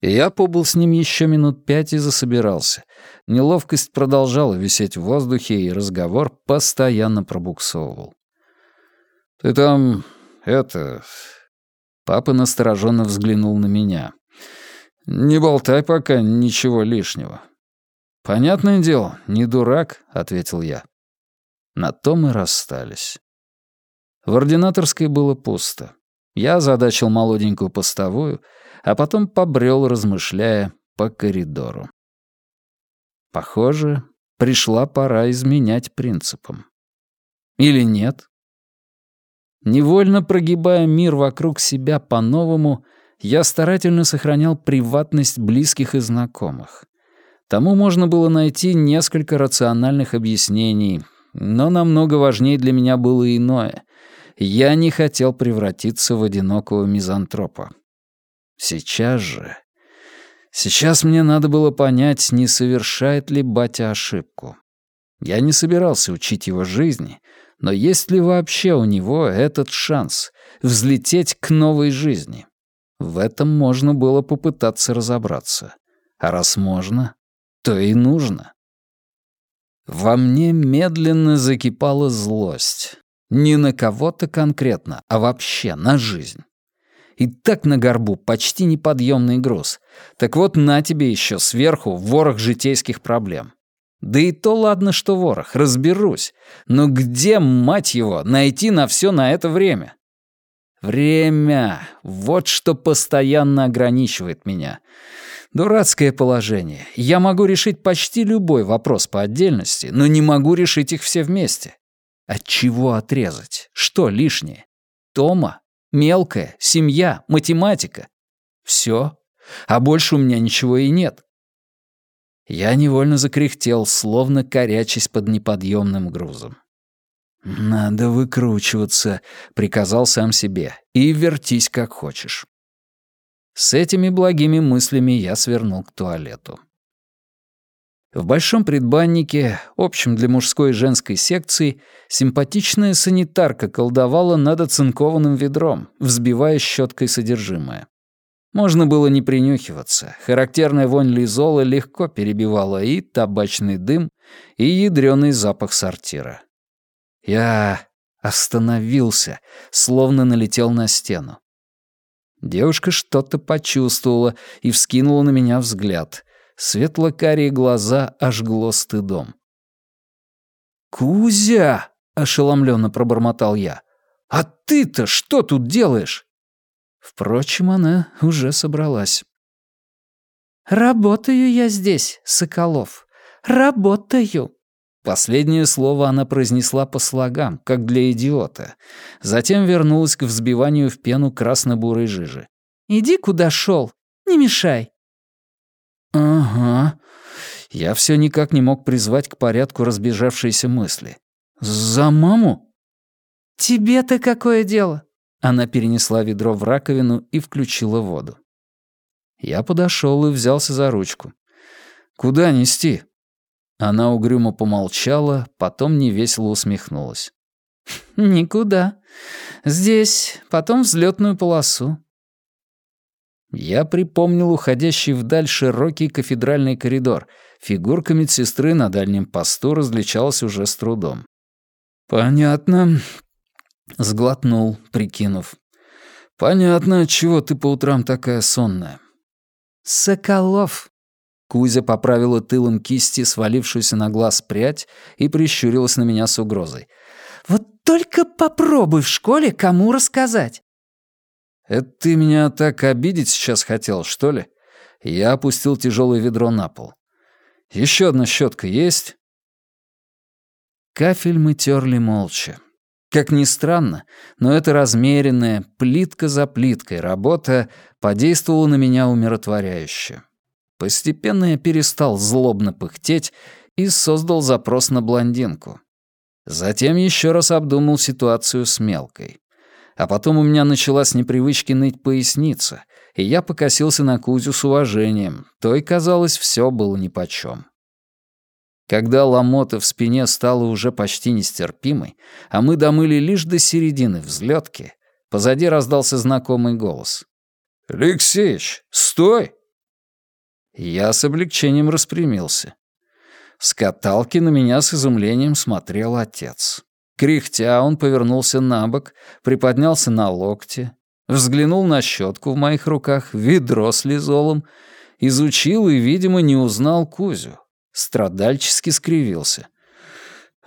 Я побыл с ним еще минут пять и засобирался. Неловкость продолжала висеть в воздухе, и разговор постоянно пробуксовывал. «Ты там... это...» Папа настороженно взглянул на меня. «Не болтай пока ничего лишнего». «Понятное дело, не дурак», — ответил я. На то мы расстались. В ординаторской было пусто. Я задачил молоденькую постовую, а потом побрел, размышляя, по коридору. Похоже, пришла пора изменять принципам. Или нет? Невольно прогибая мир вокруг себя по-новому, я старательно сохранял приватность близких и знакомых. Тому можно было найти несколько рациональных объяснений, но намного важнее для меня было иное. Я не хотел превратиться в одинокого мизантропа. Сейчас же... Сейчас мне надо было понять, не совершает ли батя ошибку. Я не собирался учить его жизни, но есть ли вообще у него этот шанс взлететь к новой жизни? В этом можно было попытаться разобраться. А раз можно, то и нужно. Во мне медленно закипала злость. Не на кого-то конкретно, а вообще на жизнь. И так на горбу почти неподъемный груз. Так вот на тебе еще сверху ворох житейских проблем. Да и то ладно, что ворох, разберусь. Но где, мать его, найти на все на это время? Время. Вот что постоянно ограничивает меня. Дурацкое положение. Я могу решить почти любой вопрос по отдельности, но не могу решить их все вместе. От чего отрезать? Что лишнее? Тома? Мелкая? Семья? Математика? Все. А больше у меня ничего и нет. Я невольно закряхтел, словно корячась под неподъемным грузом. «Надо выкручиваться», — приказал сам себе, — «и вертись как хочешь». С этими благими мыслями я свернул к туалету. В большом предбаннике, общем для мужской и женской секции, симпатичная санитарка колдовала над оцинкованным ведром, взбивая щеткой содержимое. Можно было не принюхиваться. Характерная вонь лизола легко перебивала и табачный дым, и ядрёный запах сортира. Я остановился, словно налетел на стену. Девушка что-то почувствовала и вскинула на меня взгляд. Светло-карие глаза ожгло стыдом. «Кузя!» — ошеломленно пробормотал я. «А ты-то что тут делаешь?» Впрочем, она уже собралась. «Работаю я здесь, Соколов. Работаю!» Последнее слово она произнесла по слогам, как для идиота. Затем вернулась к взбиванию в пену красно-бурой жижи. «Иди, куда шел, не мешай». «Ага». Я все никак не мог призвать к порядку разбежавшиеся мысли. «За маму?» «Тебе-то какое дело?» Она перенесла ведро в раковину и включила воду. Я подошел и взялся за ручку. «Куда нести?» Она угрюмо помолчала, потом невесело усмехнулась. «Никуда. Здесь, потом взлетную полосу. Я припомнил уходящий вдаль широкий кафедральный коридор. Фигурка медсестры на дальнем посту различалась уже с трудом. «Понятно», — сглотнул, прикинув. «Понятно, чего ты по утрам такая сонная». «Соколов», Кузя поправила тылом кисти свалившуюся на глаз прядь и прищурилась на меня с угрозой. «Вот только попробуй в школе кому рассказать. «Это ты меня так обидеть сейчас хотел, что ли?» Я опустил тяжелое ведро на пол. «Еще одна щетка есть?» Кафель мы терли молча. Как ни странно, но эта размеренная, плитка за плиткой работа подействовала на меня умиротворяюще. Постепенно я перестал злобно пыхтеть и создал запрос на блондинку. Затем еще раз обдумал ситуацию с мелкой. А потом у меня началась непривычки ныть поясница, и я покосился на Кузю с уважением, то и казалось, все было нипочем. Когда ломота в спине стала уже почти нестерпимой, а мы домыли лишь до середины взлетки, позади раздался знакомый голос. «Алексеич, стой!» Я с облегчением распрямился. С каталки на меня с изумлением смотрел отец. Кряхтя, он повернулся на бок, приподнялся на локте, взглянул на щетку в моих руках, ведро с лизолом, изучил и, видимо, не узнал Кузю. Страдальчески скривился.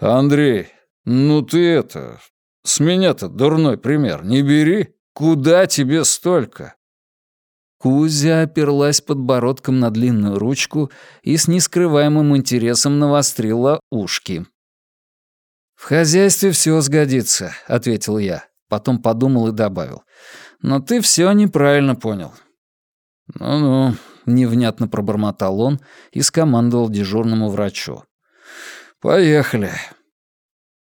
«Андрей, ну ты это... С меня-то дурной пример не бери. Куда тебе столько?» Кузя оперлась подбородком на длинную ручку и с нескрываемым интересом навострила ушки. «В хозяйстве все сгодится», — ответил я. Потом подумал и добавил. «Но ты все неправильно понял». «Ну-ну», — невнятно пробормотал он и скомандовал дежурному врачу. «Поехали».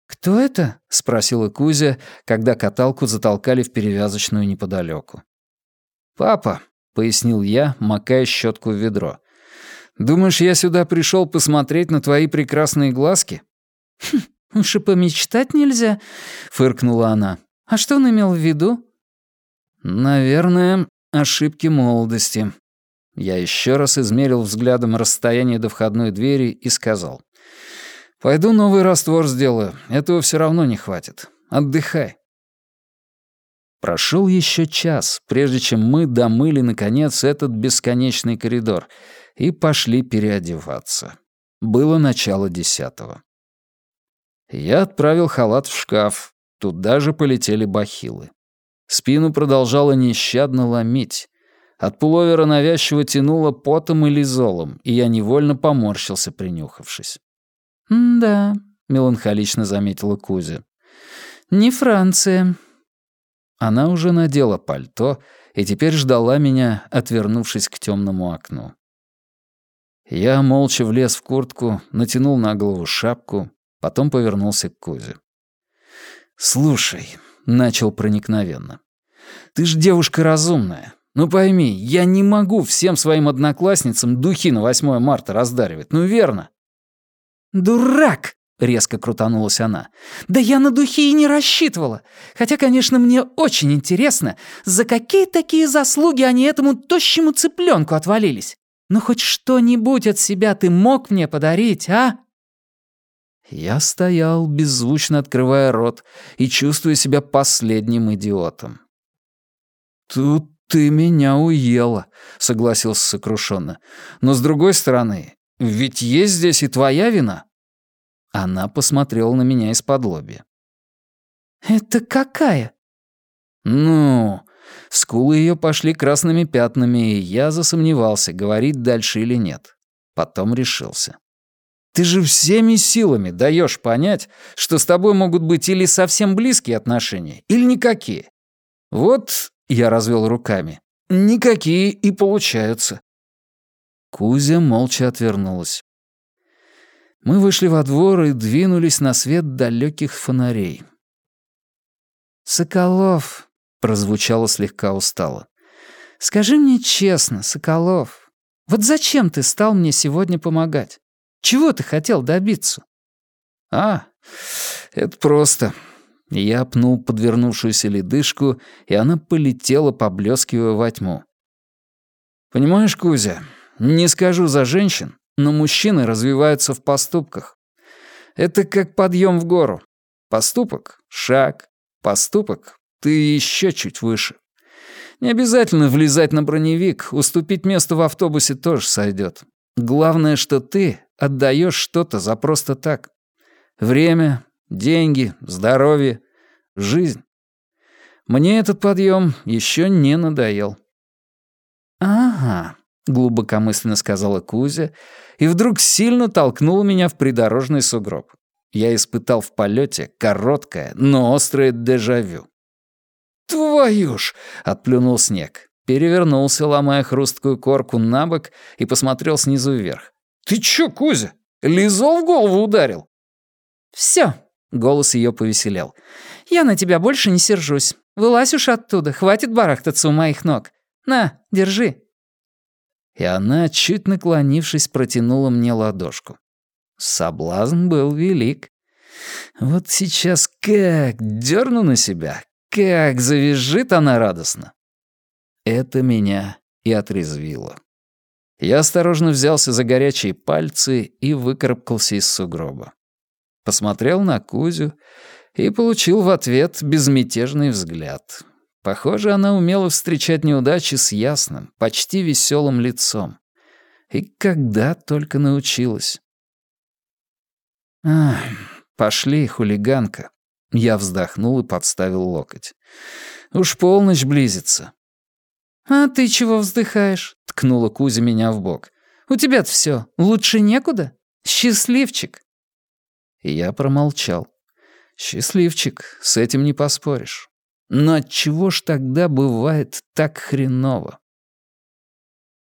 «Кто это?» — спросила Кузя, когда каталку затолкали в перевязочную неподалеку. «Папа», — пояснил я, макая щетку в ведро. «Думаешь, я сюда пришел посмотреть на твои прекрасные глазки?» «Хм, «Уж и помечтать нельзя», — фыркнула она. «А что он имел в виду?» «Наверное, ошибки молодости». Я еще раз измерил взглядом расстояние до входной двери и сказал. «Пойду новый раствор сделаю. Этого все равно не хватит. Отдыхай». Прошел еще час, прежде чем мы домыли, наконец, этот бесконечный коридор и пошли переодеваться. Было начало десятого. Я отправил халат в шкаф. Туда же полетели бахилы. Спину продолжало нещадно ломить. От пуловера навязчиво тянуло потом или золом, и я невольно поморщился, принюхавшись. «Да», — меланхолично заметила Кузя. «Не Франция». Она уже надела пальто и теперь ждала меня, отвернувшись к темному окну. Я молча влез в куртку, натянул на голову шапку, Потом повернулся к Кузе. «Слушай», — начал проникновенно, — «ты ж девушка разумная. Ну пойми, я не могу всем своим одноклассницам духи на 8 марта раздаривать, ну верно?» «Дурак!» — резко крутанулась она. «Да я на духи и не рассчитывала. Хотя, конечно, мне очень интересно, за какие такие заслуги они этому тощему цыпленку отвалились. Ну хоть что-нибудь от себя ты мог мне подарить, а?» Я стоял, беззвучно открывая рот и чувствуя себя последним идиотом. «Тут ты меня уела», — согласился сокрушенно. «Но с другой стороны, ведь есть здесь и твоя вина». Она посмотрела на меня из-под лобья. «Это какая?» «Ну...» Скулы ее пошли красными пятнами, и я засомневался, говорить дальше или нет. Потом решился. Ты же всеми силами даешь понять, что с тобой могут быть или совсем близкие отношения, или никакие. Вот, я развел руками, никакие и получаются. Кузя молча отвернулась. Мы вышли во двор и двинулись на свет далеких фонарей. «Соколов», — прозвучало слегка устало, — «скажи мне честно, Соколов, вот зачем ты стал мне сегодня помогать? Чего ты хотел добиться?» «А, это просто». Я пнул подвернувшуюся ледышку, и она полетела, поблескивая во тьму. «Понимаешь, Кузя, не скажу за женщин, но мужчины развиваются в поступках. Это как подъем в гору. Поступок — шаг, поступок — ты еще чуть выше. Не обязательно влезать на броневик, уступить место в автобусе тоже сойдет. Главное, что ты отдаешь что-то за просто так. Время, деньги, здоровье, жизнь. Мне этот подъем еще не надоел. «Ага», — глубокомысленно сказала Кузя, и вдруг сильно толкнула меня в придорожный сугроб. Я испытал в полете короткое, но острое дежавю. «Твою ж!» — отплюнул снег. Перевернулся, ломая хрусткую корку на бок и посмотрел снизу вверх. «Ты чё, Кузя, лизол в голову ударил?» «Всё», — голос её повеселел. «Я на тебя больше не сержусь. Вылазь уж оттуда, хватит барахтаться у моих ног. На, держи». И она, чуть наклонившись, протянула мне ладошку. Соблазн был велик. Вот сейчас как дерну на себя, как завизжит она радостно. Это меня и отрезвило. Я осторожно взялся за горячие пальцы и выкарабкался из сугроба. Посмотрел на Кузю и получил в ответ безмятежный взгляд. Похоже, она умела встречать неудачи с ясным, почти веселым лицом. И когда только научилась. «Ах, пошли, хулиганка». Я вздохнул и подставил локоть. «Уж полночь близится». «А ты чего вздыхаешь?» — ткнула Кузя меня в бок. «У тебя-то все лучше некуда. Счастливчик». Я промолчал. Счастливчик, с этим не поспоришь. Но отчего ж тогда бывает так хреново?